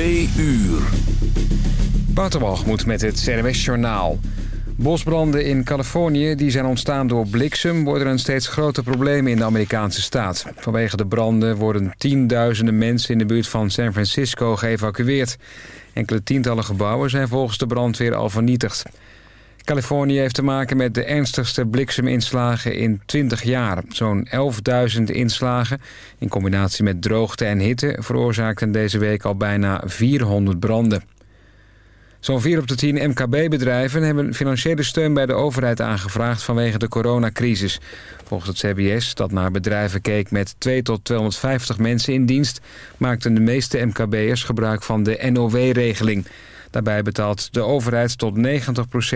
Twee uur. Waterwalgemoed met het CNWS Journaal. Bosbranden in Californië die zijn ontstaan door bliksem... worden een steeds groter probleem in de Amerikaanse staat. Vanwege de branden worden tienduizenden mensen... in de buurt van San Francisco geëvacueerd. Enkele tientallen gebouwen zijn volgens de brandweer al vernietigd. Californië heeft te maken met de ernstigste blikseminslagen in 20 jaar. Zo'n 11.000 inslagen, in combinatie met droogte en hitte... veroorzaakten deze week al bijna 400 branden. Zo'n 4 op de 10 MKB-bedrijven hebben financiële steun bij de overheid aangevraagd vanwege de coronacrisis. Volgens het CBS, dat naar bedrijven keek met 2 tot 250 mensen in dienst, maakten de meeste MKB'ers gebruik van de NOW-regeling. Daarbij betaalt de overheid tot 90%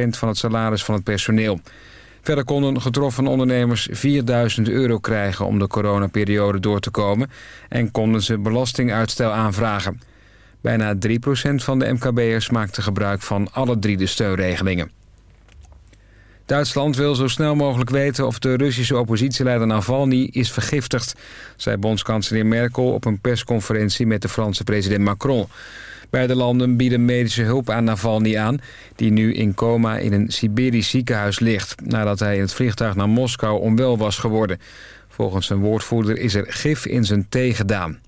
van het salaris van het personeel. Verder konden getroffen ondernemers 4000 euro krijgen om de coronaperiode door te komen en konden ze belastinguitstel aanvragen. Bijna 3% van de MKB'ers maakte gebruik van alle drie de steunregelingen. Duitsland wil zo snel mogelijk weten of de Russische oppositieleider Navalny is vergiftigd, zei bondskanselier Merkel op een persconferentie met de Franse president Macron. Beide landen bieden medische hulp aan Navalny aan... die nu in coma in een Siberisch ziekenhuis ligt... nadat hij in het vliegtuig naar Moskou onwel was geworden. Volgens zijn woordvoerder is er gif in zijn thee gedaan.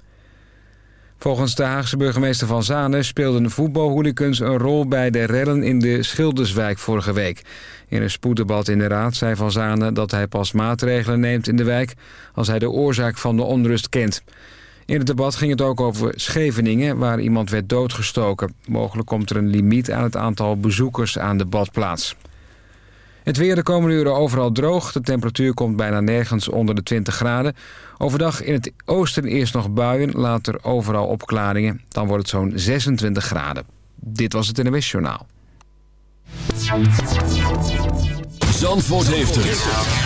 Volgens de Haagse burgemeester Van Zanen speelden voetbalhooligans een rol bij de rellen in de Schilderswijk vorige week. In een spoeddebat in de raad zei Van Zanen dat hij pas maatregelen neemt in de wijk als hij de oorzaak van de onrust kent. In het debat ging het ook over Scheveningen, waar iemand werd doodgestoken. Mogelijk komt er een limiet aan het aantal bezoekers aan de badplaats. Het weer de komende uren overal droog. De temperatuur komt bijna nergens onder de 20 graden. Overdag in het oosten eerst nog buien, later overal opklaringen. Dan wordt het zo'n 26 graden. Dit was het NWS Journaal. Zandvoort heeft het.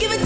give it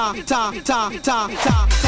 ta, ta, ta, ta, ta,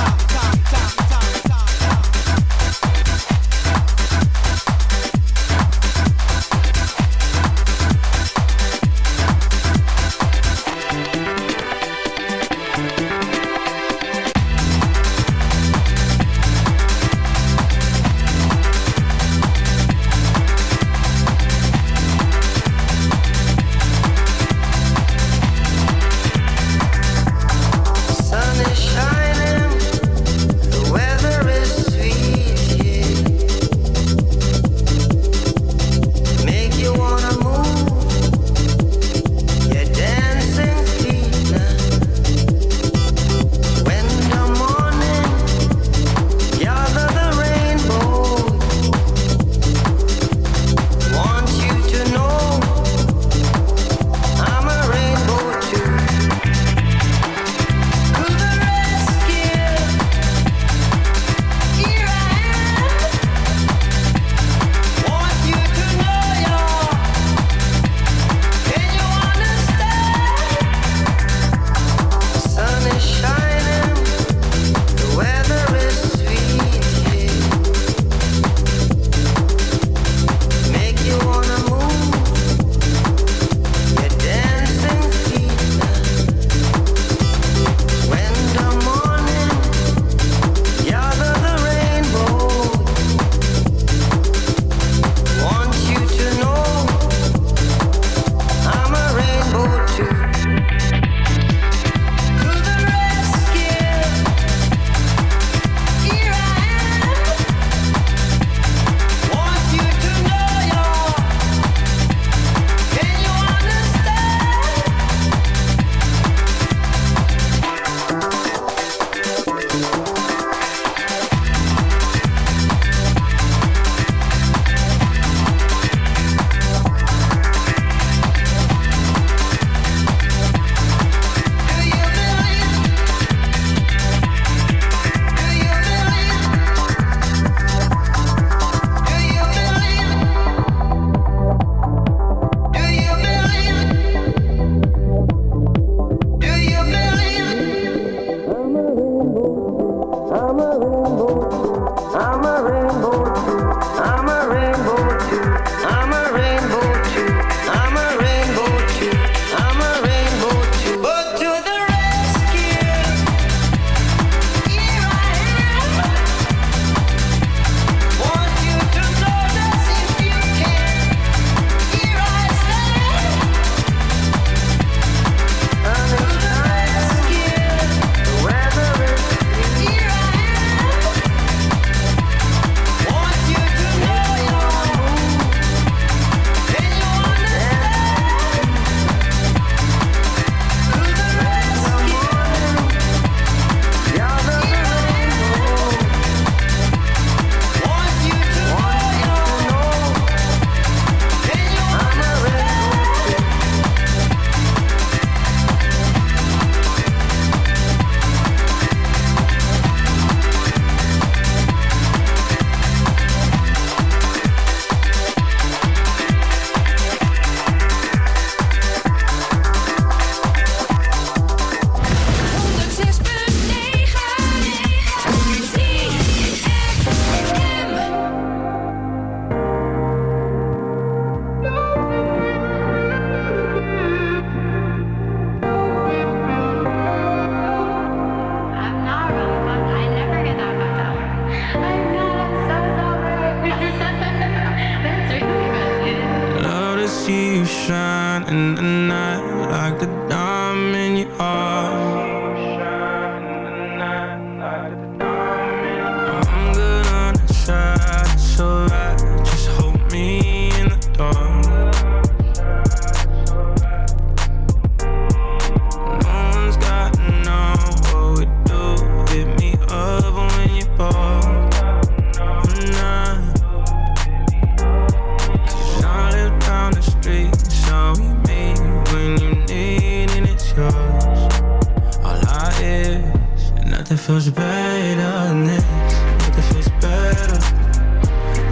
Nothing feels better.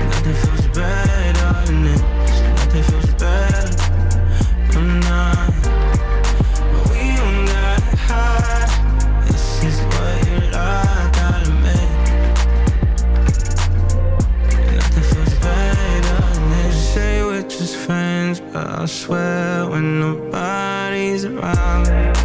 Nothing feels better than this. Nothing feels better. But we don't gotta hide. This is what you. Nothing feels better than this. Say we're just friends, but I swear when nobody's around.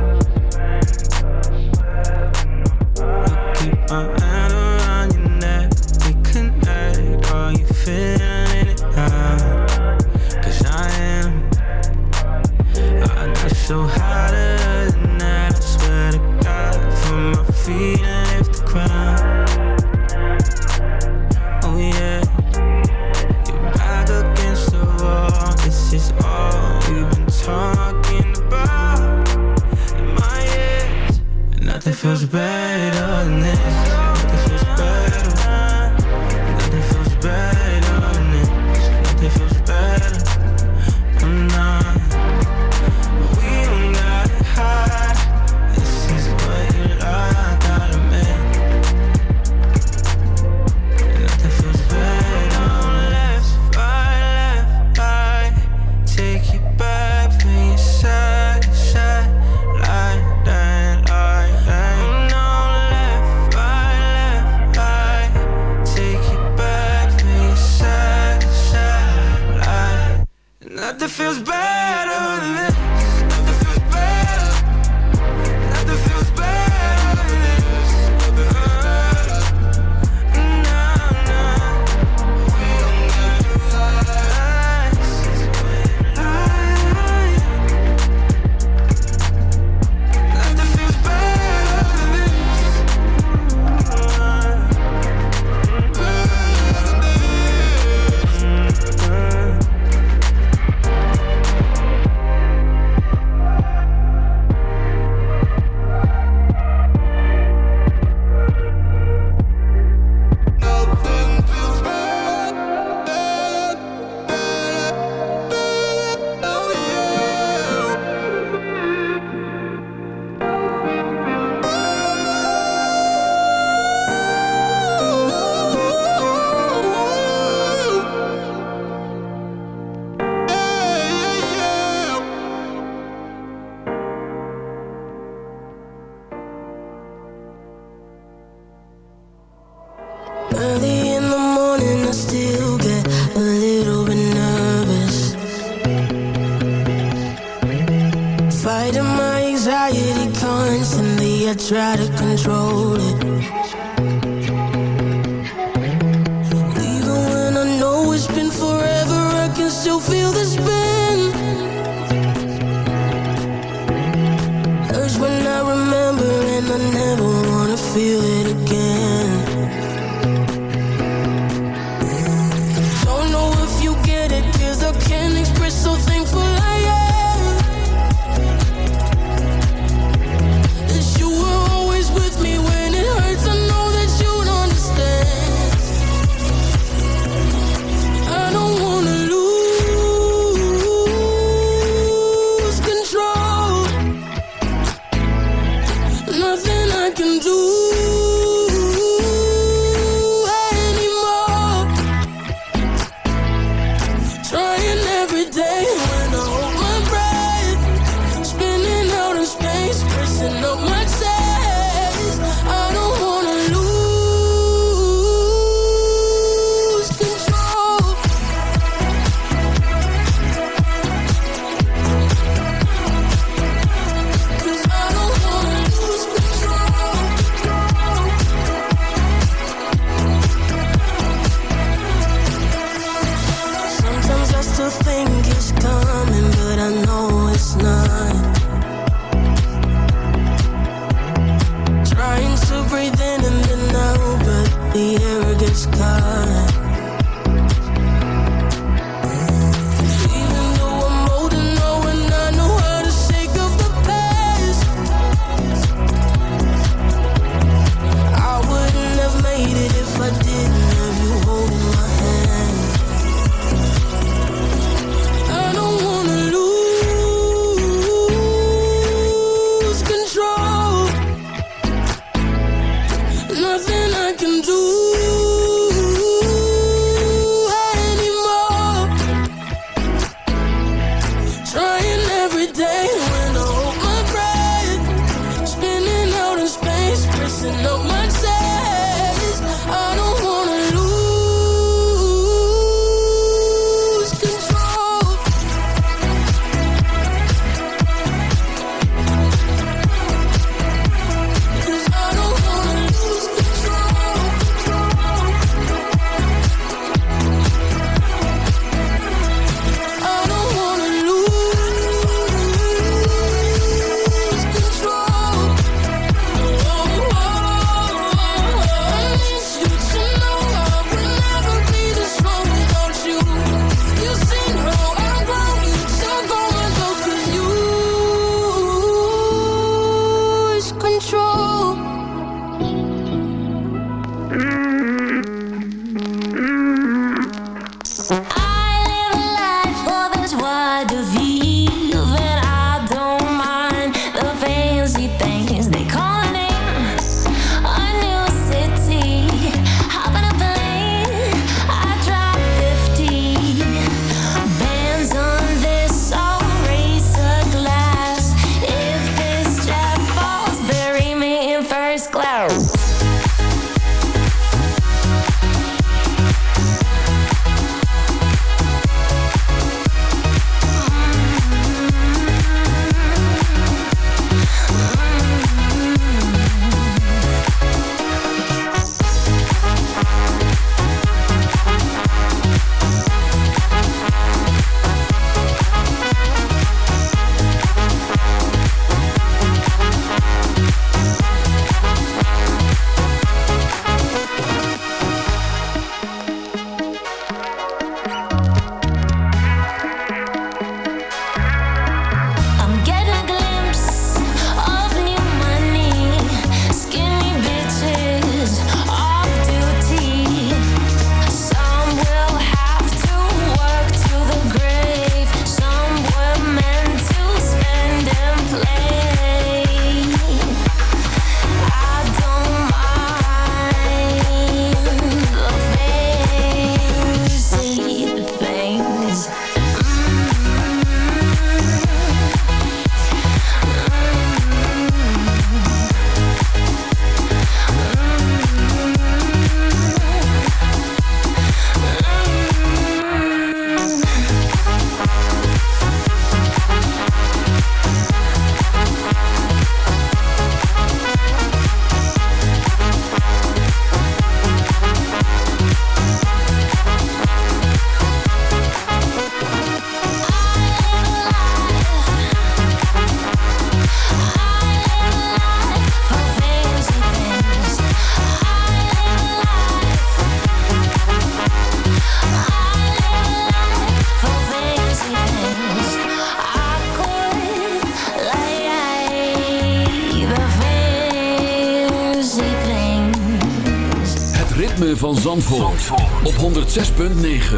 Op 106.9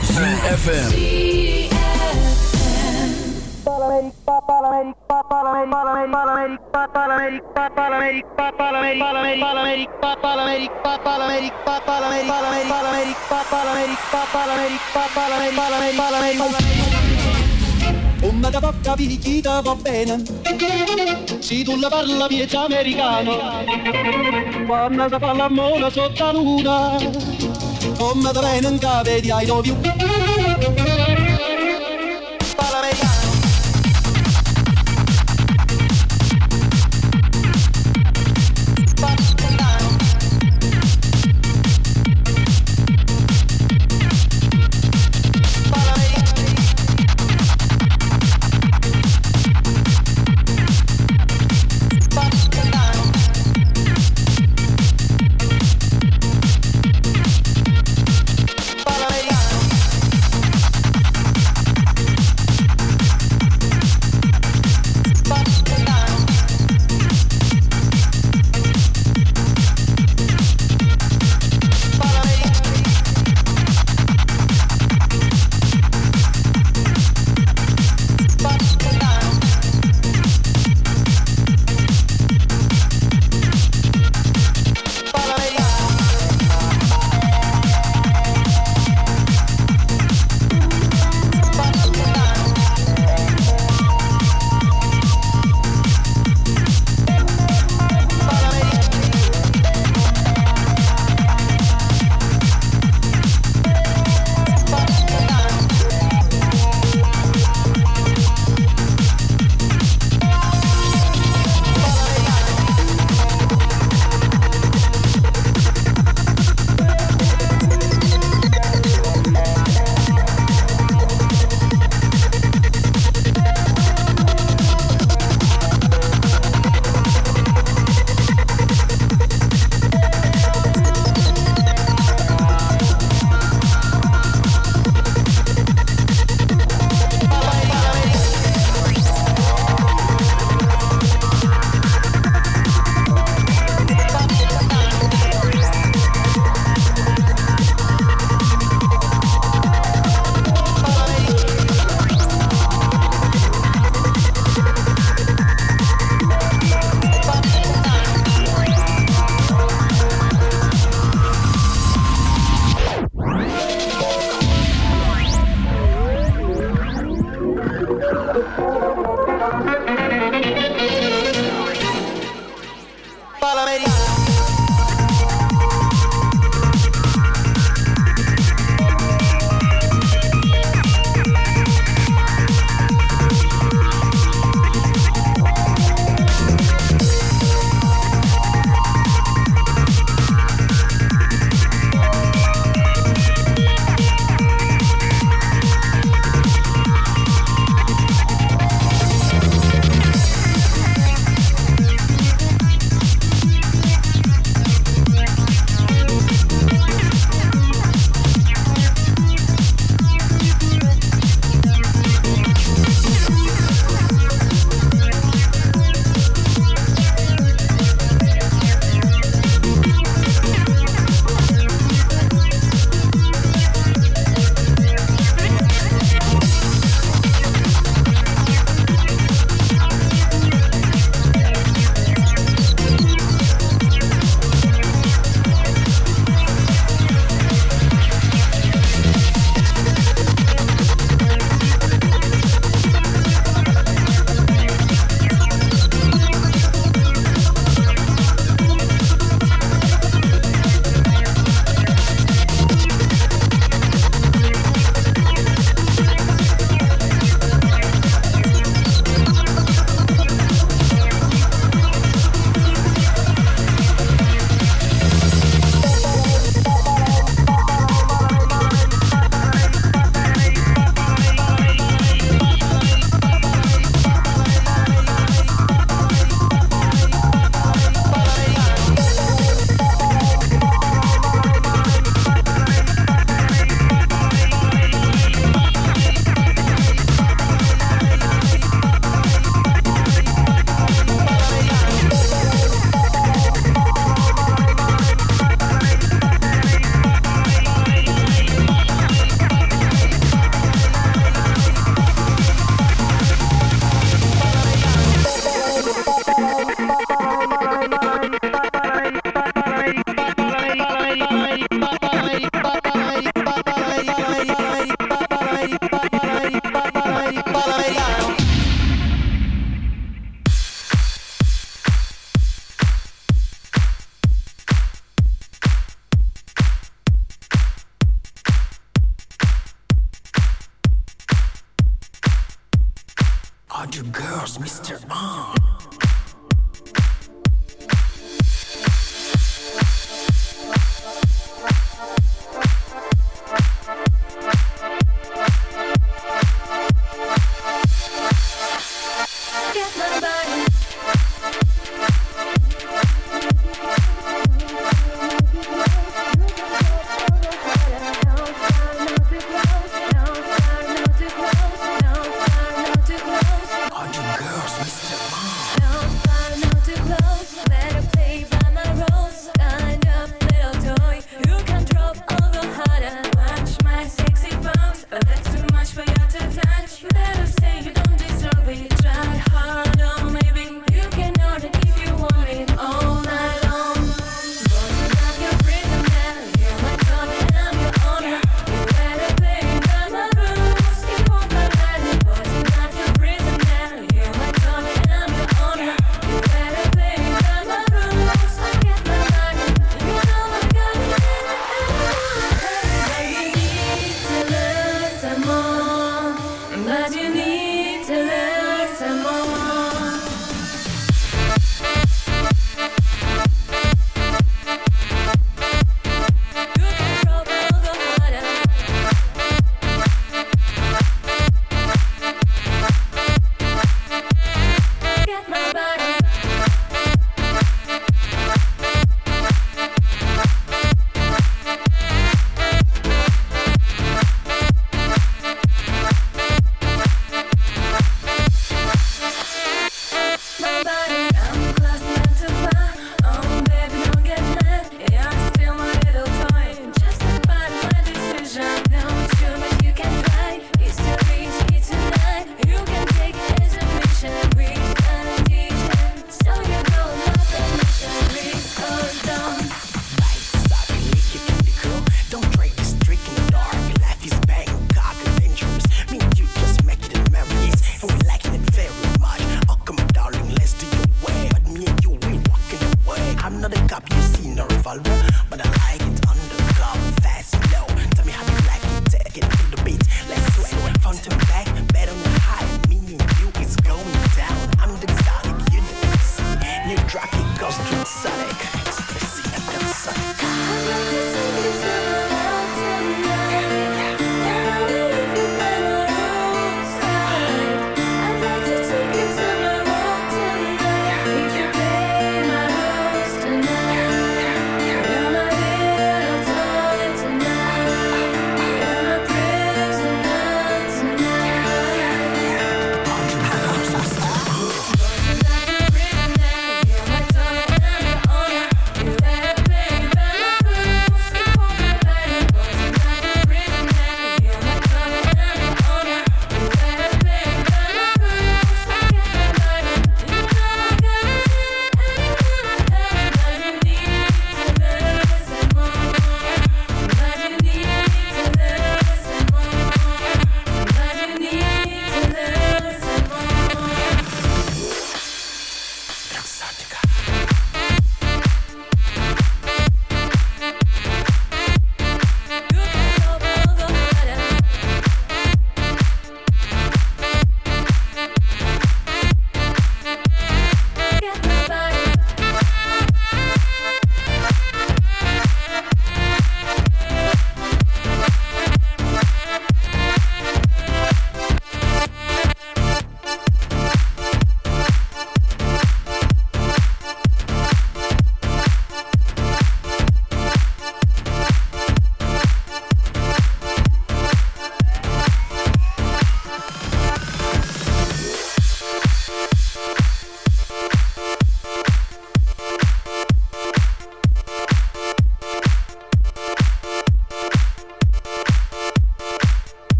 CFFM Come da va bene. Se tu la parla miezza americano. Quando si fa l'amore sotto la luna In cave di I love you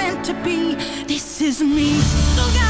meant to be. This is me. Look out!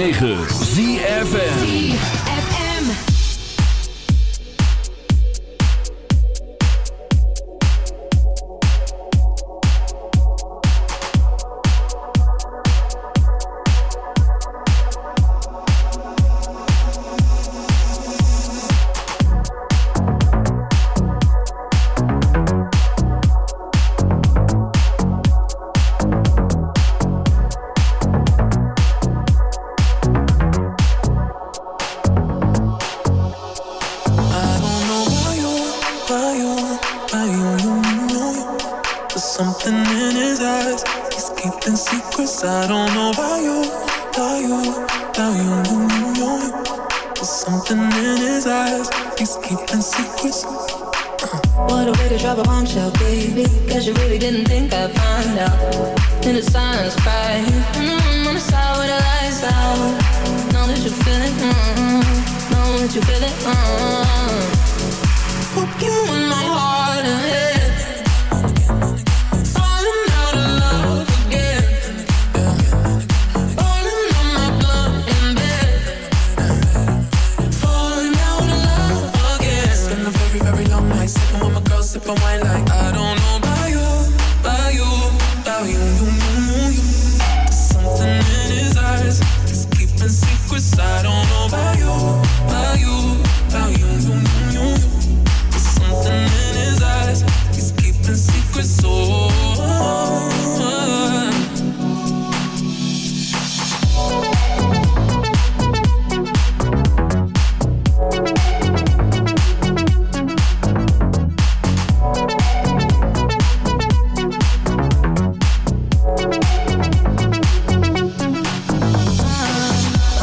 9. is.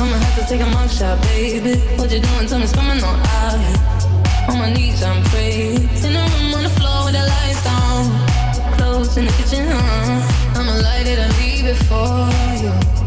I'ma have to take a mug shot, baby. What you doing? Tell me coming on out. On my knees, I'm praying. In the room on the floor with the lights on. close in the kitchen, huh? I'ma light it and leave it for you.